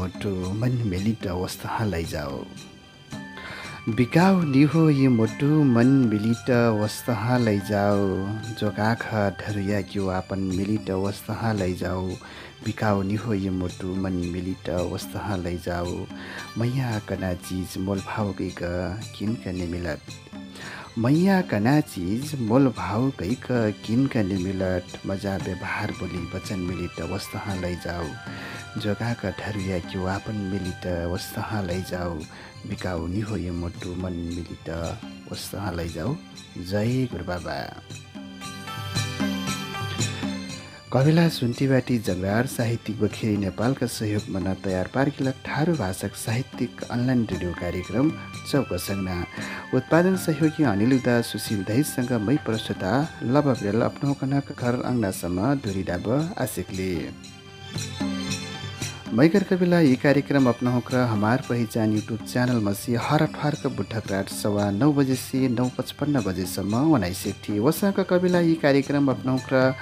मोटो मन मिलिट अवस्था लैजाओ बिकाउ निहो ये मोटु मन मिलिट अवस्था लैजाओ जोगाख ढरुया क्यु आपन मिलिट अवस्था लैजाओ बिकाउ निहो ये मोटु मन मिलिट अवस्था लैजाओ मैया कना चिज मोल भाव गइक किन मिलत? मैया कना चिज मोल भाव कैक किनक मिलट मजा व्यवहार बोली वचन मिलिट अवस्था लैजाऊ जोगाका ढरुया क्यु आपन मिलिट अवस्था लैजाऊ बिकाउ नि हो यो मोटु मन मिलिट अवस्था लैजाऊ जय गुरुबाबा कविला सुन्तीबाटी जगरार साहित्यिक बखेरी नेपालका सहयोगमा तयार पार्किलक ठारू भाषक साहित्यिक अनलाइन रेडियो कार्यक्रम चौकसङ्ना उत्पादन सहयोगी अनिलुदा सुशील दहितसँग मै प्रस्तुता लभ बेल अपनाउकनक घर अङ्नासम्म धुरी डाब आशिकले। मैगर कविला यी कार्यक्रम अपनाउक र हमार पहिचान युट्युब च्यानल मसी हर अठवारक बुढक रात सवा नौ बजे से नौ पचपन्न बजेसम्म वनाइसेक थिए। वसँग कविला यी कार्यक्रम अपनाउक र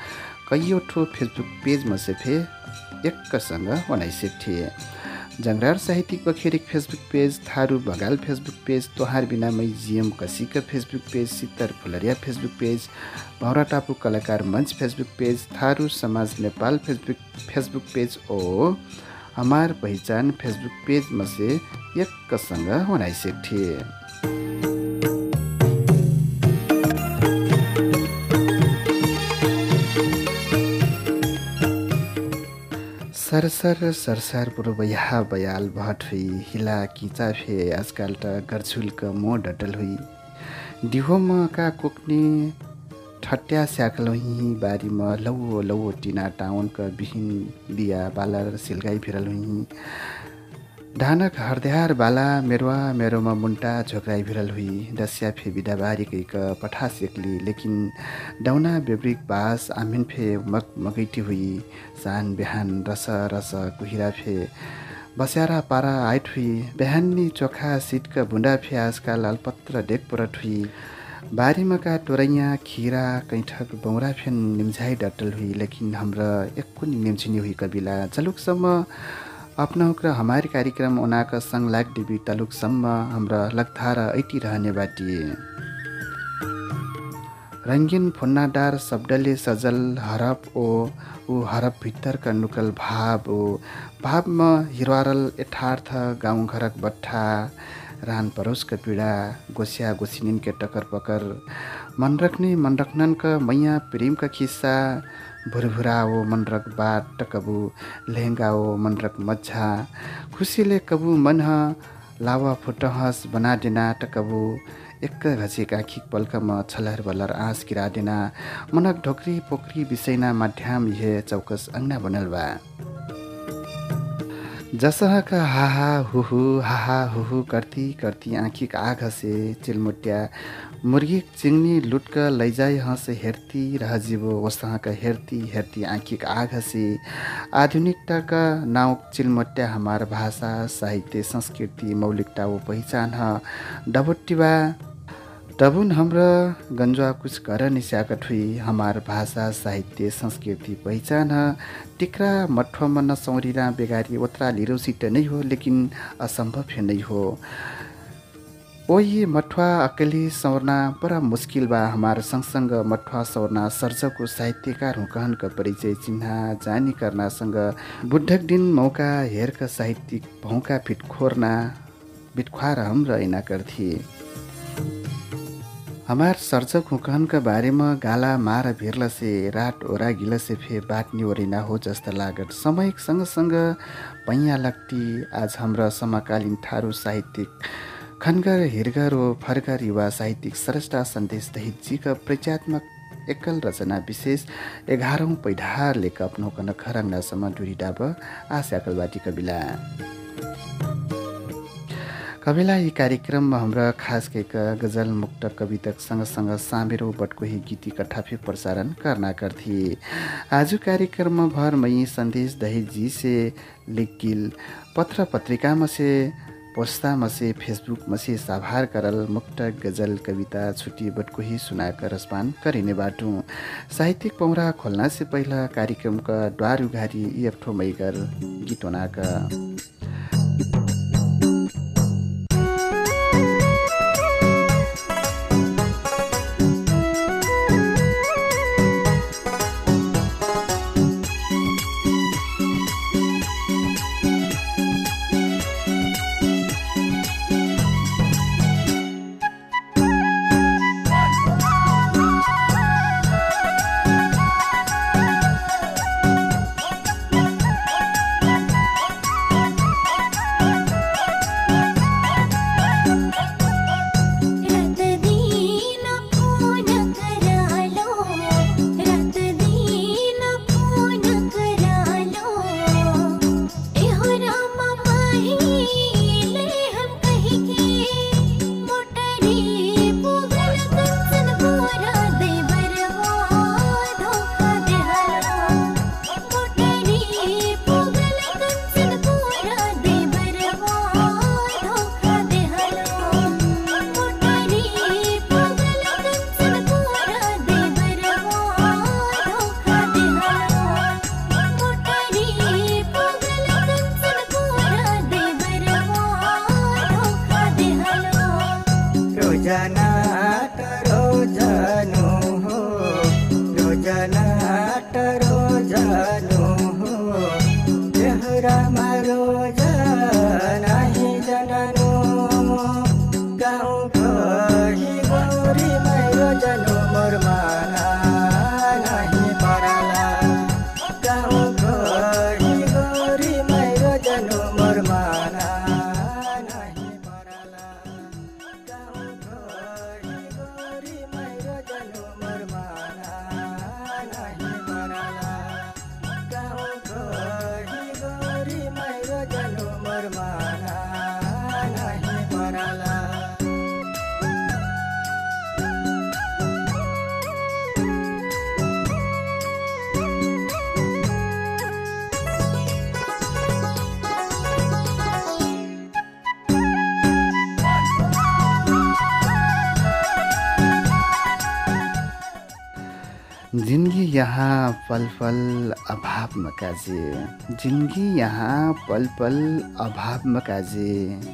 कैयौँ ठो फेसबुक पेजमा से फे एकसँग वनाइसेक थिए। जङ्गरार साहित्यिक बखेरिक फेसबुक पेज थारू बगाल फेसबुक पेज तोहार बिना मै जिएम कसिक फेसबुक पेज सित्तर फुलरिया फेसबुक पेज भौरा टापु कलाकार मञ्च फेसबुक पेज थारू समाज नेपाल फेसबुक फेसबुक पेज ओ हमार पहिचान फेसबुक पेजमा से एकसँग वनाइसेक थिए। सरसर सरसर पुरो बया बयाल भट हुई। हिला किचा फे आजकल त गर्छुलक मो डटल हुई। डिहोमा का कुक्ने ठट्या स्याकल हुई। बारीमा लौ लौ टिना टाउनका बिहिन बिया बाला सिलगाई फिरल हुई। ढानक हर्द्यार बाला मेरुवा मेरोमा मुन्टा झोक्राई भिरल हुई डस्या फे बिदा बारीकैक पठा सेक्ली लेकिन डौना बेब्रिक बास आमिन फे मग मगैटी हुई सान बिहान रस रस कुहिरा फे बस्यारा पारा आइट हुई बिहानी चोखा सिटका बुन्डा फे आजकाल अल्पत्र डेक परट हुई बारीमा का टोरैया खिरा कैठक बौरा फेन निम्झाइ डटल हुई लेकिन हाम्रा एक निम्झिनी हुई कबिला चलुकसम्म अपनाउक र हमारी कार्यक्रम ओनाक सङ्ग लाग डिबी तलुकसम्म हाम्रा लग्धार ऐटी रहने बाटिए रङ्गिन फुन्नाडार शब्दले सजल हरप ओ ऊ हरप भित्तरका नुकल भाव ओ। भावमा हिरवारल यथार्थ गाउँघरक बट्ठा रान परोसका पीडा गोसिया गोसिनिनके टकर पकर। मन रख्ने मन रख्ननका मैया प्रेमका खिस्सा भुरभुराओ मनरक बाट कबु लेहङ्गाओ मनरक मज्झा खुसीले कबु मन लावा फुटहस बना देना टकबु एक घचिक आँखिक पल्कमा छलहर बलर आँस गिरा देना। मनक ढोक्री पोखरी बिसैना माध्याम यहे चौकस अङ्ना बनल बा। जसहका हाहा हुहु हाहा हुहु करती करती आँखिक आघ से चिलमुट्या। मुर्गी चिङ्नी लुटक लैजाइ हँस हेर्ती रहजिबो वसहका हेर्ती हेर्ती आँखिक आघ से आधुनिकताका नाउँ चिलमट्या हमार भाषा साहित्य संस्कृति मौलिकता वो पहिचान ह डबोट्टिबा तबुन हाम्रो गन्जुवा कुछ घर निस्याकट हुई हमार भाषा साहित्य संस्कृति पहिचान टिक्रा मठमा नसौरिरा बेगारी ओत्रा लिरोसित नै हो लेकिन असम्भव नै हो। ओही मठवा अकेली सौर्ना बडा मुस्किल बा। हमार सँगसँग मठवा सौर्ना सर्जको साहित्यकार हुकहनका परिचय चिन्हा जानी कर्नासँग बुद्धक दिन मौका हेरका साहित्यिक भौका फिटखोर्ना बिटख्वार हाम्रो ऐना गर्थिए हमार सर्जक हुकहनका बारेमा गाला मार भिर्लसे रात ओरा गिलसे फे बाटनी ओरिना हो जस्ता लागत। समय सँगसँग पैया लक्टी आज हाम्रा समकालीन थारू साहित्यिक खनगर हिर्गर ओ फर्गर युवा साहित्यिक स्रष्टा सन्देश दहितजीका परिचयात्मक एकल रचना विशेष एघारौँ पैढार लेख अपनाउकन खरङ्नासम्म डुरी डाब आस्याकलबाटी कविला। कविला यी कार्यक्रममा हाम्रा खास गजल मुक्त कवितक सँगसँग सामेरो बटकोही गीती कथाफे प्रसारण करना करथिए आज कार्यक्रममा भर मई सन्देश दहेजी से लिकिल पत्र पत्रिकामा से पोस्ता मसे फेसबुक मसे साभार करल मुक्तक गजल कविता छुट्टी बटकोही सुनाकर रसपान करिने बाटु। साहित्यिक पौरा खोल्ना से पहिला कार्यक्रमका द्वार उघारी मैगर गीत जिन्दगी पल पल अभाव मकाजे जिन्दगी यहाँ पल पल अभाव मकाजे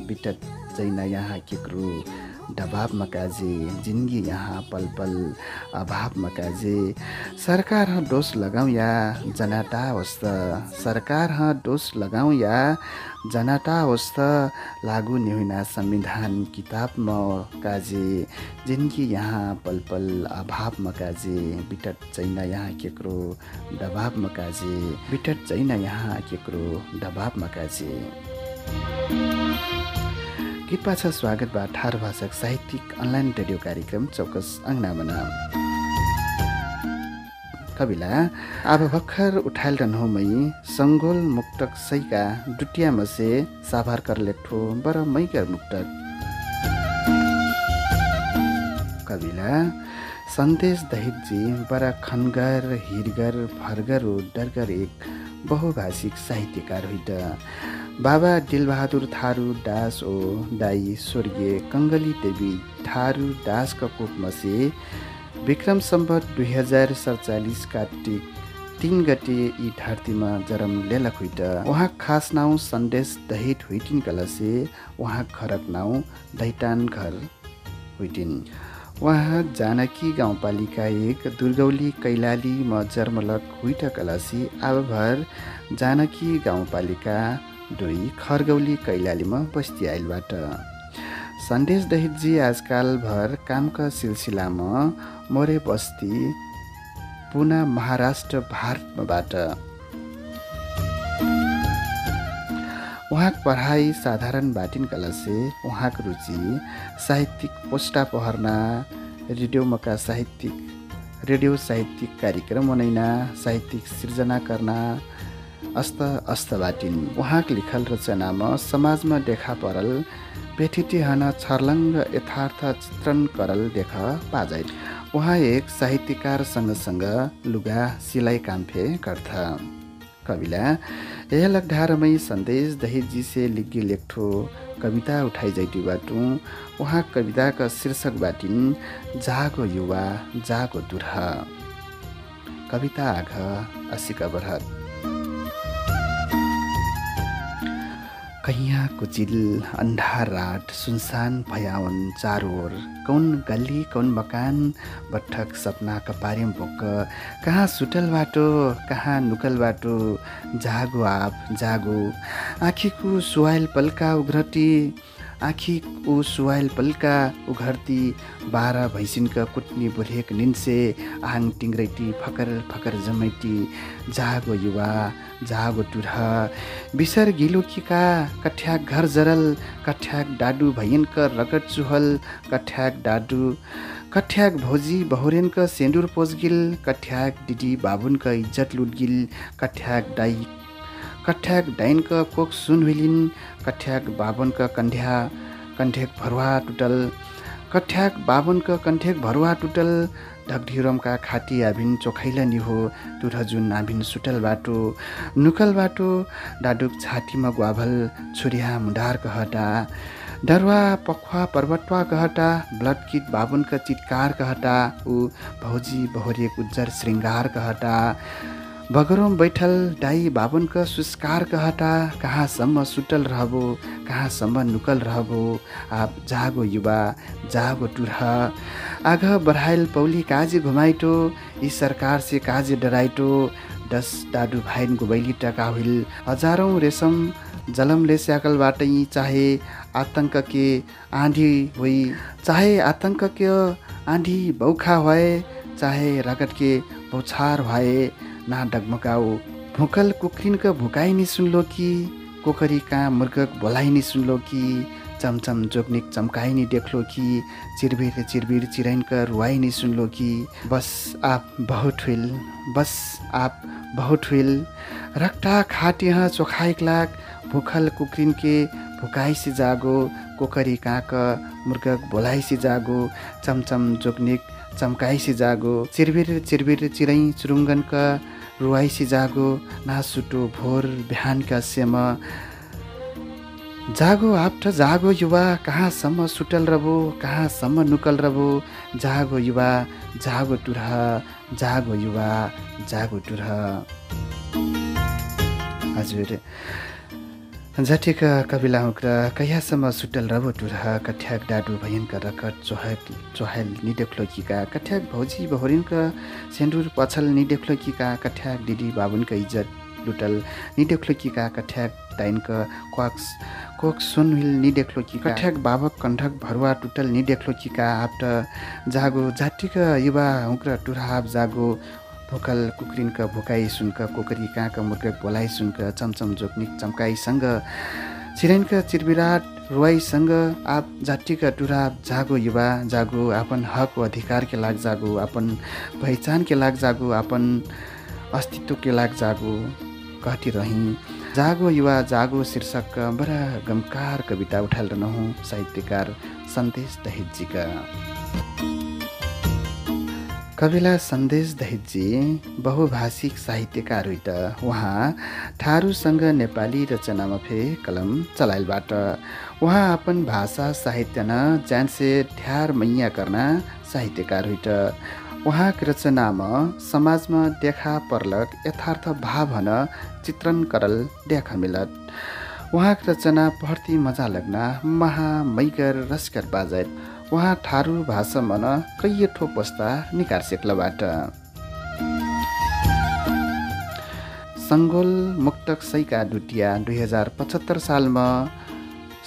बिटत जैन यहाँ केक्रो दबाब मकाजे जिन्दगी यहाँ पल पल अभाव मकाजे सरकार ह डोस लगाउँ या जनाटा होस् त सरकार ह डोस लगाउँ या जनाटा होस् त लागु नेहुना संविधान किताब म काजे जिन्दगी यहाँ पल पल अभाव मकाजे बिटट चैन यहाँ केक्रो दबाब मकाजे बिटट चैन यहाँ केक्रो दबाब मकाजे गीत पाछा स्वागत बा ठार भाषक साहित्यिक अनलाइन रेडियो कार्यक्रम चौकस अङ्नामना कविला अब भर्खर उठाइल रहनु मै सङ्गोल मुक्तक सैका डुटिया मसे साभार कर लेख्ठो बर मैकर मुक्तक। कविला सन्देश दहितजी बरा खनगर हिरगर फरगर डरगर एक बहुभाषिक साहित्यकार हुइट। बाबा दिलबहादुर थारू दास ओ दाई स्वर्गीय कङ्गली देवी थारू दासका कोपमसे विक्रम सम्बत दुई हजार सडचालिस कार्तिक तिन गते यी धरतीमा जरम लेलक हुइट उहाँ खास नाउँ सन्देश दहित हुइटिन कलसे उहाँ खरक नाउँ दैटान घर हुइटिन। उहाँ जानकी गाउँपालिका एक दुर्गौली कैलाली म जर्मलक हुइट कलसी आबभर जानकी गाउँपालिका दुई खरगौली कैलालीमा बस्ती आइलबाट। सन्देश दहितजी आजकालभर कामका सिलसिलामा मोरे बस्ती पुना महाराष्ट्र भारतबाट। उहाँको पढाइ साधारण बाटिन कलसे उहाँको रुचि साहित्यिक पोस्टा पहर्ना रेडियोमाका साहित्यिक रेडियो साहित्यिक कार्यक्रम मनैना साहित्यिक सिर्जना करना अस्त अस्त बाटिन उहाँको लिखल रचनामा समाजमा देखा परल हन छर्लङ्ग यथार्थ चित्रण करल देख पाजाइ उहाँ एक साहित्यकार सँगसँग लुगा सिलाइ कामफे गर्थ। कविला यह लगढारमै सन्देश दहेजी से लिग्गी लेख्ठो कविता उठाइ जाइटी बाटु। उहाँ कविताका शीर्षक बाटिन जागो युवा जागो दुर्ह। कविता आघ असिका बरहत। कैया कुचिल अन्धार रात सुनसान भयावन चारो ओर कौन गल्ली कौन मकान बठक सपना कपारिम बोक्क कहाँ सुटल बाटो कहाँ नुकल बाटो जागो आप जागो। आँखीको सुहाइल पल्का उघ्रटी आँखी ऊ सुहाइल पल्का उघर्ती बाह्र भैसिनका कुट्नी बुढेक निन्से आङ टिङ्ग्रैटी फकर फकर जमैटी जागो युवा जागो टुरह बिसर गिलोकीका कठ्याक घर जरल कठ्याक डाडु भैयनक रगत चुहल कठ्याक डाडु कठ्याक भौजी बहुरेनक सेन्डुर पोजगिल कठ्याक दिदी बाबुनक इज्जत लुटगिल कठ्याक दाई कठ्याक डाइनक कोक सुन हुइलिन् कठ्याक बाबनक कन्ध्या कन्ठेक भरुवा टुटल कठ्याक बाबनक कन्ठेक भरुवा टुटल ढकढिरमका खाटी आभिन चोखैला निहो तुरजुन आभिन सुटल बाटो। नुकल बाटो डाडुक छातीमा ग्वाभल छुरिया मुडार कहटा। डरुवा पखुवा पर्वतवा कहटा ब्लड किट बाबुनका चितकार कहटा ऊ भौजी बहोरिएको उज्जर श्रृङ्गार कहटा। बगरोम बैठल दाई बाबुनका सुस्कार कहटा कहाँसम्म सुटल रहबो कहाँसम्म नुकल रहबो? आप जागो युवा जागो टुरह। आग बढाइल पौली काजे घुमाइटो यी सरकार से काजे डराइटो। दस डाडु भाइन टका हुइल। हजारौँ रेशम जलमले स्याकलबाटै चाहे आतङ्क के आँधी होइ। चाहे आतङ्क के आँधी बौखा भए चाहे रगत के बौछार भए। ना डगमगाओ भुकल कुक्रिनका भुकाइ नि सुनलो कि। कोकरी कहाँ मृगक बोलाइ नि सुनलो कि। चमचम जोग्निक चम्काइ नि देख्लो कि। चिरबिर चिरबिर चिरैनका रुवाइ नि सुनलो कि। बस आप बहुत हुइल बस आप बहुत हुइल। रक्टा खाट यहाँ चोखाइक लाग। भुखल कुक्रिन के भुकाइ से जागो। कोकरी काँक मुर्गक बोलाइ से जागो। चमचम जोग्निक चम्काइ से जागो। चिरबिर चिरबिर चिरै चुरुङ्गनका रुवाइसी जागो नासुटो भोर बिहानका सेम जागो आप्ठ जागो युवा कहाँसम्म सुटल रबो कहाँसम्म नुकल रबो? जागो युवा जागो टुरह जागो युवा जागो टुरह। हजुर। जटिक कविला हुक्र कहियासम्म सुटल रबो टुरह कठ्याक डाडु भयनका रकट चोहक चोहाइल निडेख्लोकीका कठ्याक भौजी बहोरिनका सेन्डुर पछल निडेख्लोकीका कठ्याक दिदी बाबुनका इज्जत लुटल निडेख्लोकीका कठ्याक दाइनक क्वाक्स कोक सुनहिल कठ्याक बाबक कण्ठक भरुवा टुटल निडेख्लोकीका आप्ट जागो जातिक युवा हुक्र टुरहाब जागो भोकल कुक्रिनक भोकाइ सुनक कोकरी काँक मुर्ग बोलाइ सुनक चमचम जोक्निक चम्काइसँग चिरैनक चिरबिराट रुवाईसँग आप जातिका टुरा जागो युवा जागो आपन हक अधिकार के लाग जागो आपन पहिचान के लाग जागो आपन अस्तित्व के लाग जागो कहती रही। जागो युवा जागो शीर्षक बडा गमकार कविता उठाल रहनु साहित्यकार सन्देश दहेजीका कविला सन्देश दहेजी बहुभाषिक साहित्यकार हुइ त उहाँ ठारूसँग नेपाली रचनामा फे कलम चलाइलबाट। उहाँ आफ्नो भाषा साहित्य न ज्यानसे ठ्यार मैया गर्न साहित्यकार हुइ त उहाँको रचनामा समाजमा देखा पर्लक यथार्थ भावन चित्रण करल देखा मिलत। उहाँको रचना पढ्ती मजा लग्न महामैगर रसकर बाजत। उहाँ ठारू भाषा मन कैय ठो पस्ता निकार सेक्लबाट। सङ्गोल मुक्तक सैका डुटिया दुई हजार पचहत्तर सालमा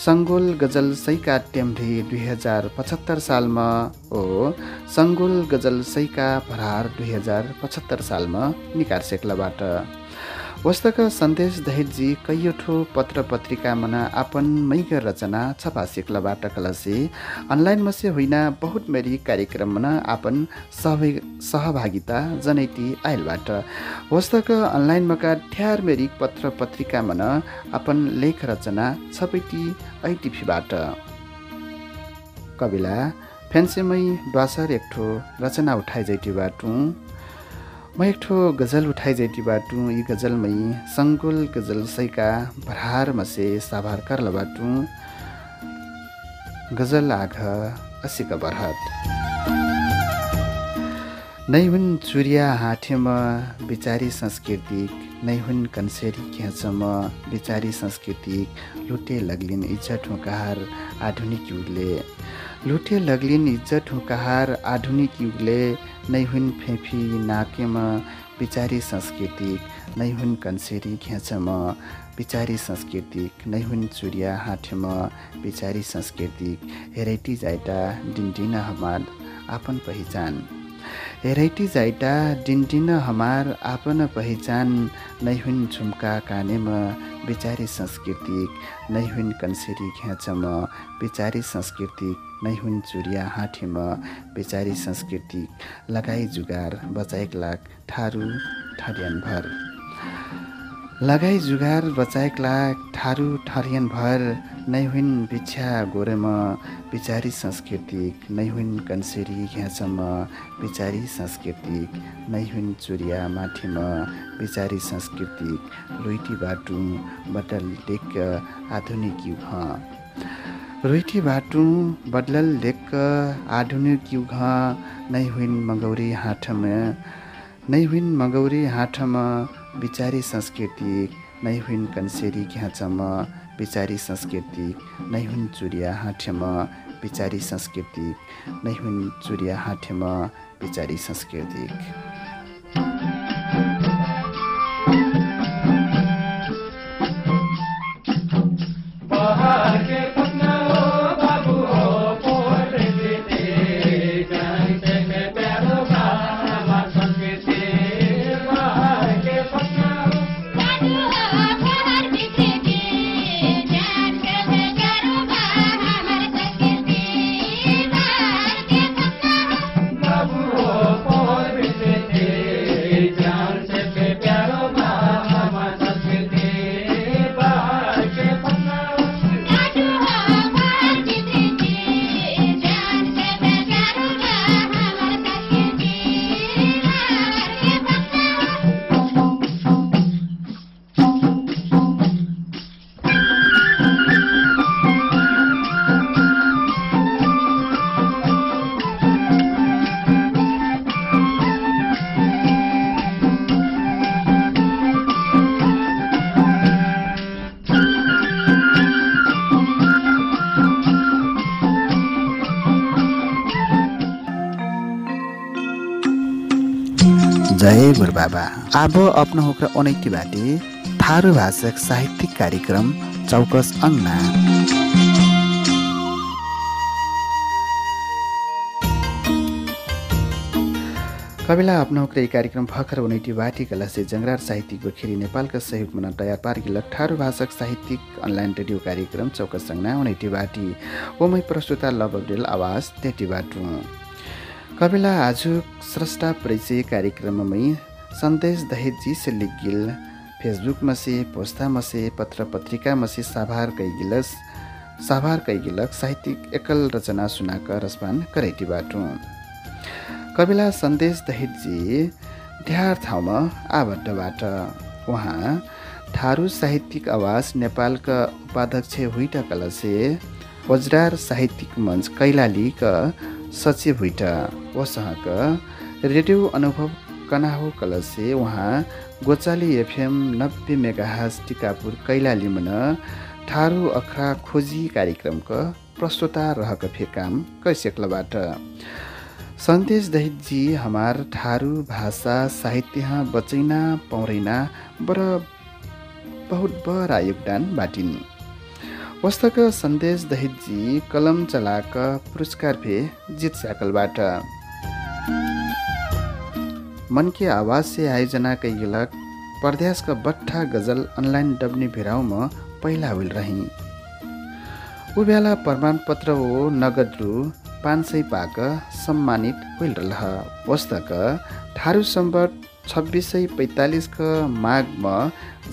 सङ्गोल गजल सैका टेम्ढे दुई हजार पचहत्तर सालमा ओ सङ्गोल गजल सैका भरार दुई हजार पचहत्तर सालमा निकार सेक्लाबाट। वस्तक सन्देश दहेजी कैयठो पत्र पत्रिका मना आपन मैगर रचना छपा सिक्लबाट कलसे। अनलाइन मसे होइन बहुत मेरी कार्यक्रम मना आपन सहभागिता जनैती आइलबाट। वस्तक अनलाइन मका ठ्यार मेरी पत्र पत्रिका मन आपन लेख रचना छपैटी ऐटिफीबाट कविला फेन्सेमै द्वासर एकठो रचना उठाइ जैटीबाटु म एक ठो गजल उठाइ जैटी बाटु यी गजलमै सङ्कुल गजल सैका भरहार मसे साभार करल बाटु। गजल आघ असिक बरहत। नै हुन् चुरिया हाठेमा बिचारी सांस्कृतिक। नै हुन् कन्सेरी खेचमा बिचारी सांस्कृतिक। लुटे लग्लिन इज्जत हुँकाहार आधुनिक युगले। लुटे लग्लिन इज्जत हुँकाहार आधुनिक युगले। नै हुन् फेफी नाकेमा बिचारी सांस्कृतिक नै हुन् कन्सेरी घेचमा बिचारी सांस्कृतिक नै हुन् चुरिया हाठेमा बिचारी सांस्कृतिक हेराइटी जाइटा डिन्डिन हमार आपन पहिचान। हेराइटी जाइटा डिन्डिन हमार आपन पहिचान नै हुन् झुम्का कानेमा बिचारी सांस्कृतिक नै हुन् कन्सेरी घेचमा बिचारी सांस्कृतिक नै हुन् चुरिया हाठीमा बेचारी संस्कृति लगाई जुगार बचाइक लाग ठारू ठरियन भर लगाई जुगार बचाइक लाग ठारू ठरियन भर नै हुन् बिछ्या गोरेमा बिचारी सांस्कृतिक नै हुन् कन्सेरी घ्याँचमा बिचारी सांस्कृतिक नै हुन् चुरिया माठीमा बिचारी सांस्कृतिक रोइटी बाटु बटल टेक आधुनिक युग। रोइठी बाटु बदलल लेक आधुनिक युग नै हुन् मगौरी हाटमा नै हुन् मगौरी हाटमा बिचारी संस्कृति नै हुन् कन्सेरी घ्याचमा बिचारी संस्कृति नै हुन् चुरिया हाठेमा बिचारी संस्कृति नै हुन् चुरिया हाठेमा बिचारी संस्कृति। जय गुरुबाबा अब अपना होकर अनैती बाटे। थारू भाषक साहित्यिक कार्यक्रम चौकस अङ्ना कविला अपनाउक्रे यी कार्यक्रम भर्खर उनैटी बाटी कलसे जङ्गरार साहित्यिक गोखेरी नेपालका सहयोगमा तयार पार्की ठारू भाषक साहित्यिक अनलाइन रेडियो कार्यक्रम चौकस सङ्ना उनैटी बाटी। ओमै प्रस्तुता लबडेल आवाज तेटी बाटु। कविला आज स्रष्टा परिचय कार्यक्रममै सन्देश दहेजी से लिगिल फेसबुक मसे पोस्ता मसे पत्र पत्रिका मसे साभार कैगिलस साभार कैगिलक साहित्यिक एकल रचना सुनाक रसपान करैटी बाटु। कविला सन्देश दहेजी ढ्यार ठाउँमा आबद्धबाट। उहाँ थारू साहित्यिक आवाज नेपालका उपाध्यक्ष हुइटा कलसे वज्रार साहित्यिक मञ्च कैलालीका सचिव भुइट वसहक रेडियो अनुभव कनाहो कलसे उहाँ गोचाली एफएम नब्बे मेगाहाज टिकापुर कैलाली मन ठारू अखरा खोजी कार्यक्रमको प्रस्तुता रहक फे काम कैसेक्लबाट। सन्देश दहितजी हमार ठारू भाषा साहित्य बचैना पौरैना बर बहुत बडा योगदान बाटिन्। पुस्तक सन्देश दहितजी कलम चलाक पुरस्कार भे जित स्याकलबाट। मन की आवाज से आयोजना कैलक परदेशका बट्ठा गजल अनलाइन डब्ने भिराउमा पहिला हुल रही। ऊ प्रमाणपत्र हो नगद रु पाँच सय पाक सम्मानित हुल रह पुस्तक ठारू सम्बत छब्बिस सय पैँतालिसको माघमा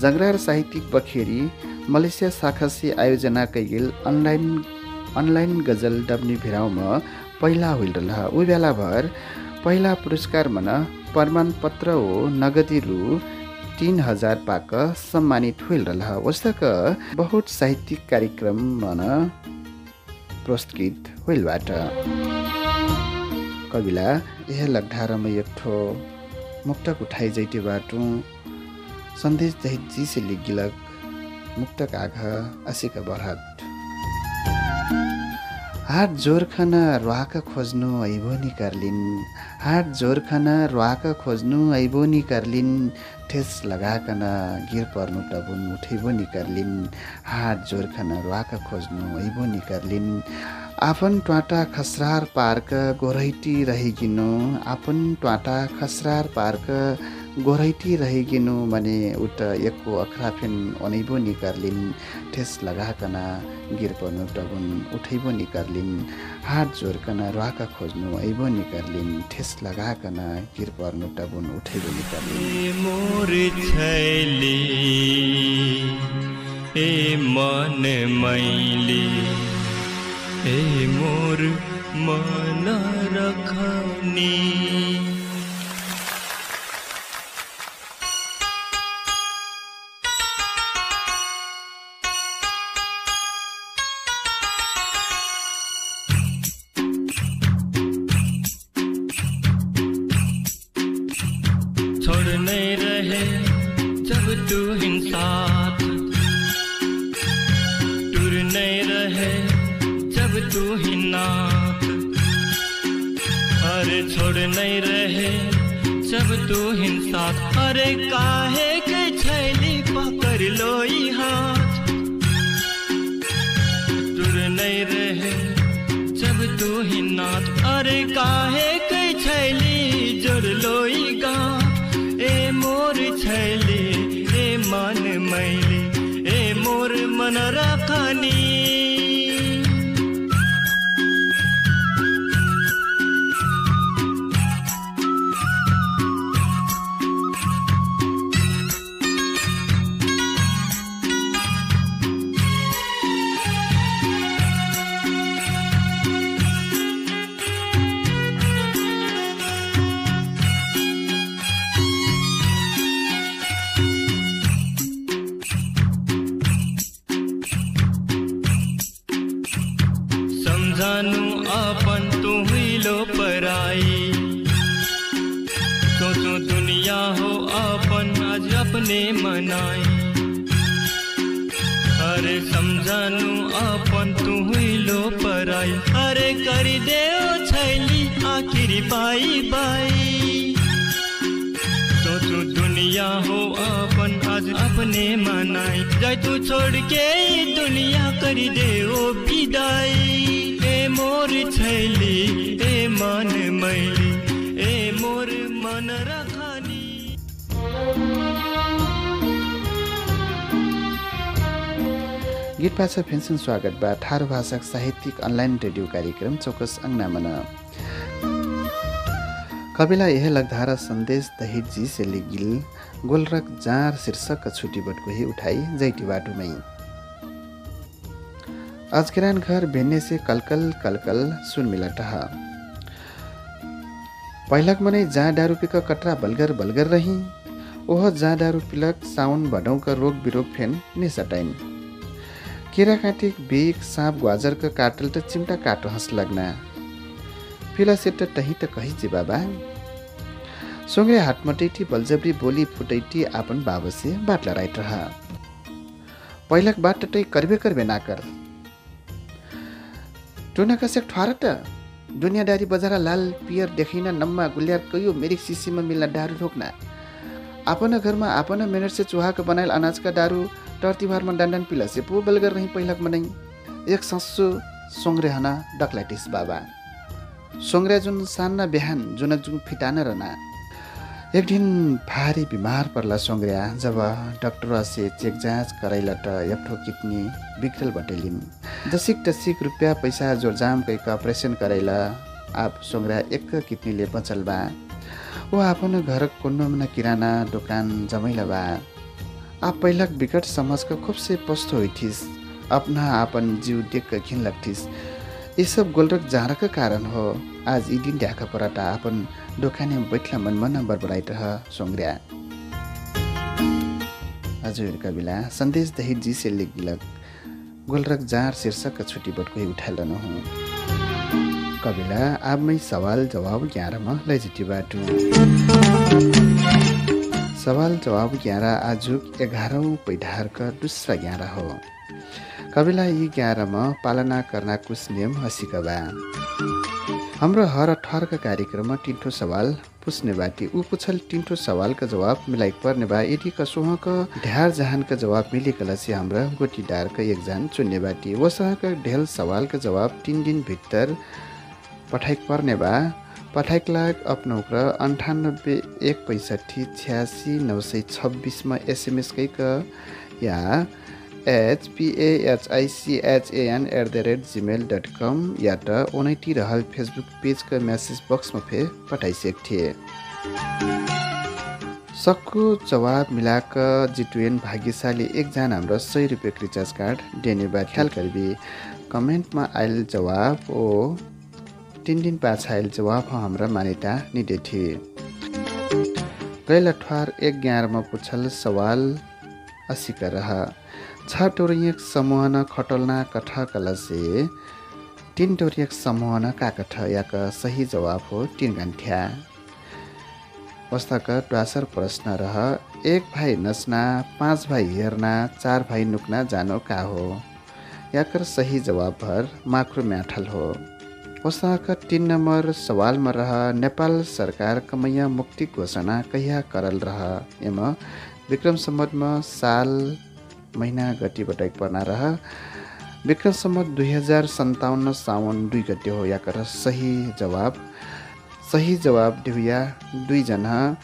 जगरार साहित्यिक बखेरी मलेसिया शाखासी आयोजना कैगिल अनलाइन अनलाइन गजल डब्ने भिराउमा पहिला हुइल बेला भर पहिला पुरस्कार मन प्रमाणपत्र ओ नगदी रु तीन हजार पाक सम्मानित हुइल रह बहुत साहित्यिक कार्यक्रम मन प्रस्तुत होइलबाट। कविला यह लग्धारमा एक ठो मुक्तक उठाइ जैते बाटो सन्देश दहित जिसे लिगिलक मुक्तक आघ आशिका बरहट हाट जोरखन र्वाक खोज्नु ऐबोनी कर्लिन हाट जोरखन र्वाक खोज्नु ऐबोनी कर्लिन ठेस लगाकन गिर पर्नु टबुन उठैबो निकर्लिन हाट जोरखन र्वाक खोज्नु ऐबो निकर्लिन आफन ट्वाटा खसरार पार्क गोरैटी रहिगिनु आफन ट्वाटा खसरार पार्क गोरैटी रहिगिनु मने उट एकको अखराफेन अनैबो निकर्लिन। ठेस लगाकन गिर पर्नु टगुन उठैबो निकर्लिन। हात जोर्कन राका खोज्नु ऐबो निकर्लिन। ठेस लगाकन गिर पर्नु टगुन उठैबो निकर्लिन। ए मोर मो रखनी। गई रहे। जब तू ही नाथ, अरे काहे कई छैली जोड़ लोई गा? ए मोर छैली, ए मन मैली, ए मोर मनरा तू हुई लो पराई। अरे कर दे छैली, आखिर बाई बाई। तो तू दुनिया हो अपन आज अपने मनाई। जाय तू छोड़ के दुनिया कर दे विदाई। ए मोर छैली, ए मन मैली, ए मोर मन रख गीत पाछ फेन्सन स्वागत ठारो भाषाक साहित्यिक अनलाइन रेडियो कार्यक्रम चौकस अङ्नामन कविला यह लगधारा सन्देश दहित जी से गिल गोलरक जार शीर्षक छुट्टी ही उठाई जैटी बाटुमै। अजकिरान घर भेन्ने से कलकल कलकल सुन मिला टहा। पहिलक मनै जहाँ डारू पिक कटरा बलगर बलगर रही। ओह जहाँ डारू पिलक साउन भडौँका रोग बिरोग फेन निसटाइन् केरा काटिक बेग साँप ग्वाजरको काटल त चिम्टा काटो हँस लग्ना। फिला सेट टही त कही जे बाबा। सोङ्रे हाटमटैटी बलजबरी बोली फुटैटी आपन बाबसे बाटला राइट रह। पहिलक बाट टै करबे करबे नाकर। टुना कसेक ठुहार त? दुनियाँदारी बजारा लाल पियर देखिन नम्मा गुल्यार कयो मेरिक सिसीमा मिल्न डारू रोक्ना आपन घरमा आपन मेहनत से चुहाको बनाइल अनाजका दारू टर तिहारमा डान्डान पिलासे पो बलगर रही पहिलाक मनै एक सस्सो सोङ्रे हना डक्लाइटिस बाबा। सोङ्रे जुन सान्ना बिहान जुन जुन फिटान रना एक दिन भारी बिमार पर्ला सोङ्ग्रिया जब डक्टर से चेक जाँच कराइलट एकठो किडनी बिग्रेल बटेलिन्। दसिक टसिक रुपियाँ पैसा जोरजाम कैक अपरेसन कराइला आप सोङ्ग्रिया एक किडनीले बचल बा ओ आफ्नो घर कोन्नोमना किराना दोकान जमैला बा। आप पहिलाक विकट समाजका खुबसे पस्तो होइथिस। अपना आपन जीव देख घिन लाग्थिस। ये सब गोलरक जाँडका कारण हो। आज यी दिन ढ्याका पराटा अपन दोकाने बैठला मन मन रह सोङ्ग्र्या हजुर कविला सन्देश दही जी से लिख गिलक। गोलरक जार शीर्षक छुट्टी बटको उठाइल नहुँ कविला आबमै सवाल जवाब ग्यारमा लैजिटी बाटु। सवाल जवाब ग्यारा आजुक एघारौँ पैढारका दुसरा ग्यारा हो। कविला यी ग्यारमा पालना करना कुछ नियम हसीका बा हाम्रो हर ठहरका कार्यक्रममा टिन्ठो सवाल पुछ्ने बाटी ऊ पुछल टिन्ठो सवालका जवाब मिलाइ पर्ने बा यदि कसुहक ढ्यार जहानका जवाब मिलेकला से हाम्रा गोटी डारका एकजान चुन्ने बाटी। वसहका ढेल सवालका जवाब तिन दिन भित्तर पठाइक पर्ने बा। पठाइक लाग अपनौक र अन्ठानब्बे एक पैँसठी छ्यासी नौ सय छब्बिसमा एसएमएसकैक या एचपिएचआइसिएचएन at the rate gmail dot com या त ओनैटी रहल फेसबुक पेजका म्यासेज बक्समा फे पठाइसकेको थिए सक्कु जवाब मिलाक जिटुएन भाग्यशाली एकजना हाम्रो सय रुपियाँ रिचार्ज कार्ड देने बा ख्याल कमेन्टमा आयल जवाब ओ तिन दिन पाछा आयल जवाब हाम्रा मान्यता निदे थिए। गैल अठवार एक ग्यारमा पुछल सवाल असीका रह छ टोरियक समूहन खटोल्ना कठ कलसे तिन टोरियक समूहन काकठ याक सही जवाब हो तिन गन्ठ्या। पुस्तक ट्वासर प्रश्न रह एक भाइ नच्ना पाँच भाइ हेर्ना चार भाइ नुक्ना जानो का हो? याकर सही जवाब भर माक्रो म्याठल हो। पुस्तक तिन नम्बर सवालमा रह नेपाल सरकार कमैया मुक्ति घोषणा कहिया करल रह? एम विक्रम सम्बन्धमा साल महिना गति बटाइक पर्ना रह। विक्रम सम्बत दुई हजार सन्ताउन्न साउन दुई गते हो या कर सही जवाब? सही जवाब देहुया दुईजना।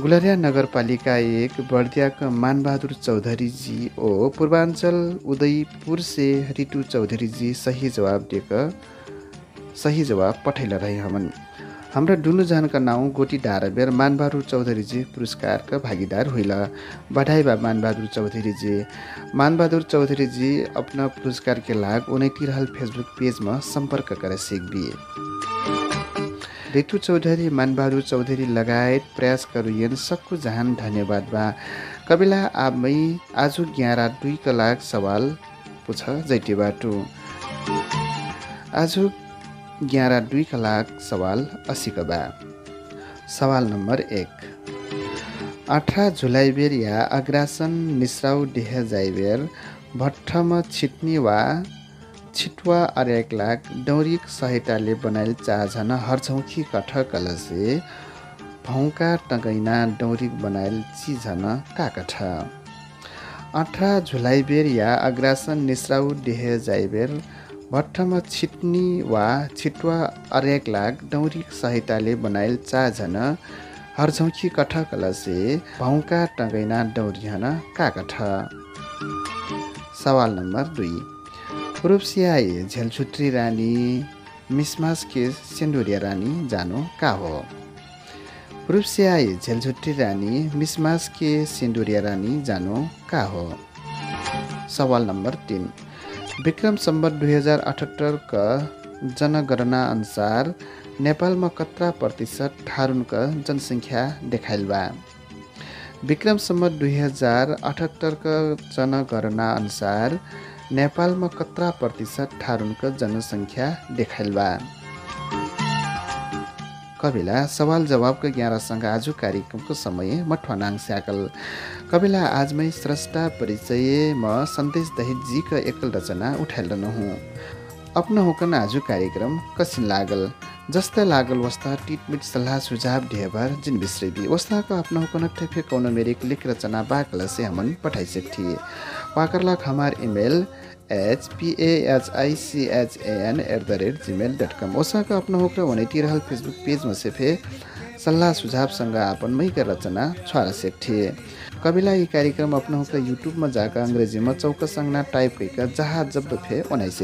गुलरिया नगरपालिका एक बर्दियाका मानबहादुर चौधरीजी ओ पूर्वाञ्चल उदयपुर से रितु चौधरीजी सही जवाब दिएका सही जवाब पठैला रहे हमन। हाम्रा दुनुजनाका नाउँ गोटी डाराबेर मानबहादुर चौधरीजी पुरस्कारका भागीदार हुइला। बधाई बा मानबहादुर चौधरीजी। मानबहादुर चौधरीजी अपना पुरस्कार के लाग उनैती रहल फेसबुक पेजमा सम्पर्क करे सिकबिए ऋतु चौधरी मानबहादुर चौधरी लगायत प्रयास करुयन सक्कु जहान धन्यवाद बा। कबिला आबमै आजु ग्यारा दुईका लाग सवाल पुछ जैटी बाटु। आजु ग्यारा दुईका लाग सवाल असीका बा। सवाल नम्बर एक। अठार जुलाई बेर या अग्रासन निस्राउ डेह जाइबेर भट्टमा छिट्नी वा छिटुवा अरेक लाग डौरिक सहायताले बनाइल चाझन हरझौखी कठ कलसे भौका टगैना डौरिक बनाइल चिझन काकठ। अठार झुलाई बेर या अग्रासन निस्राउ डेह जाइबेर भट्टमा छिट्नी वा छिटुवा अरेक लाग डौरिक सहायताले बनाइल चाझन हरझौखी कठ कलसे भौका टगैना डौरिहन काकठ। सवाल नम्बर दुई। रूपसियाई झेलछुत्री रानी मिसमास के सिन्दुरिया रानी जानो का हो? रूपसियाई झेलछुत्री रानी मिसमास के सिन्दुरिया रानी जानो का हो? सवाल नम्बर तिन। विक्रम सम्बत दुई हजार अठहत्तरका जनगणना अनुसार नेपालमा कत्रा प्रतिशत ठारुनका जनसङ्ख्या देखाइल विक्रम सम्बत दुई हजार अठहत्तरका जनगणना अनुसार नेपालमा कत्रा प्रतिशत ठारुनका जनसङ्ख्या देखाइल बा। कविला सवाल जवाबका ग्यारहसँग आज कार्यक्रमको समय मठवानाङ स्याकल। कविला आजमै स्रष्टा परिचय म सन्देश दहितजीका एकल रचना उठाइल नहुँ अपना होकन आज कार्यक्रम कसिन लागल? जस्ता लागल वस्ता टिटमिट सल्लाह सुझाव ढेबर जिन बिस्रेबी वस्ताका अपना होकन ठेफे कौन मेरे लिख रचना बाकल से हमन पठाइसक थिए। वाकरलाक हमार email H पिएचआइसिएचएन at the rate gmail dot com Osaka अपना होकर वनैती रहल फेसबुक पेजमा से फे सल्लाह सुझावसँग आपन मैका रचना छ्वार थिए। कविला ई कार्यक्रम अपना के यूट्यूब में जाकर अंग्रेजी में चौक संगना टाइप करके जहाँ जब फे उन्नाइस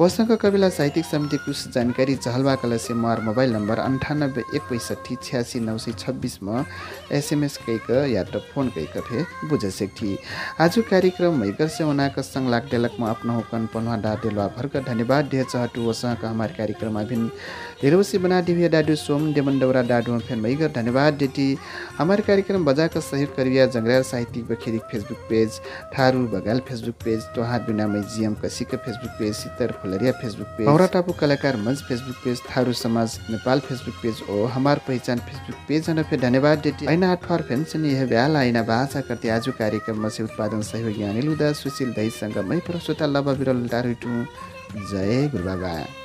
वसँग कविला साहित्यिक समिति कुछ जानकारी चहलवा कला से मार मोबाइल नंबर अंठानब्बे एक पैंसठी छियासी नौ सय छब्बिसमा एसएमएस कैक या त फोन कैक फे बुझ सकथी आज कार्यक्रम मैकर से उनाक संग लाग डेलक में अपना हुकन पनवा डा डेलवा भरक धन्यवाद। ढे चहटु वसँग हमार कार्यक्रम अभिन। धेरौसी बना दिव्य डाडु सोम डेमन डौरा डाडु फेन मैगर धन्यवाद डेटी। हमार कार्यक्रम बजाक सहयोग करिया जंगरार साहित्यिक बखेरिक फेसबुक पेज थारू बगाल फेसबुक पेज तोहार बिना जिएम कसीका फेसबुक पेज सितर फुलरिया फेसबुक पेज औरा टापु कलाकार मंच फेसबुक पेज थारू समाज नेपाल फेसबुक पेज ओ हमार पहिचान फेसबुक पेज अन फे धन्यवाद डेटी। ऐना आठ फर फेन्सन यह ब्याल ऐना भाषा करते आज कार्यक्रम से उत्पादन सहयोगी अनिल उदा सुशील दहीसँग मै प्रस्तुता लबा बिरल डारुटु जय गुरु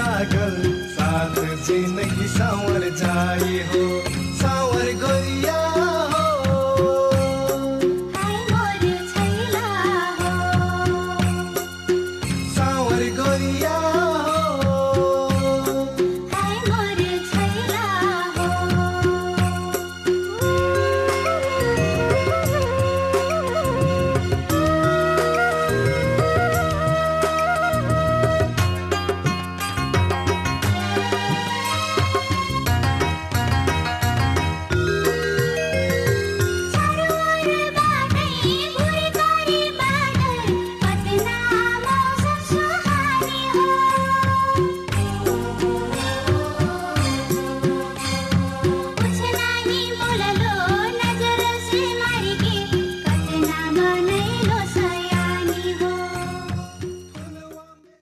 लागल साथ जिंदगी संवर जाई हो।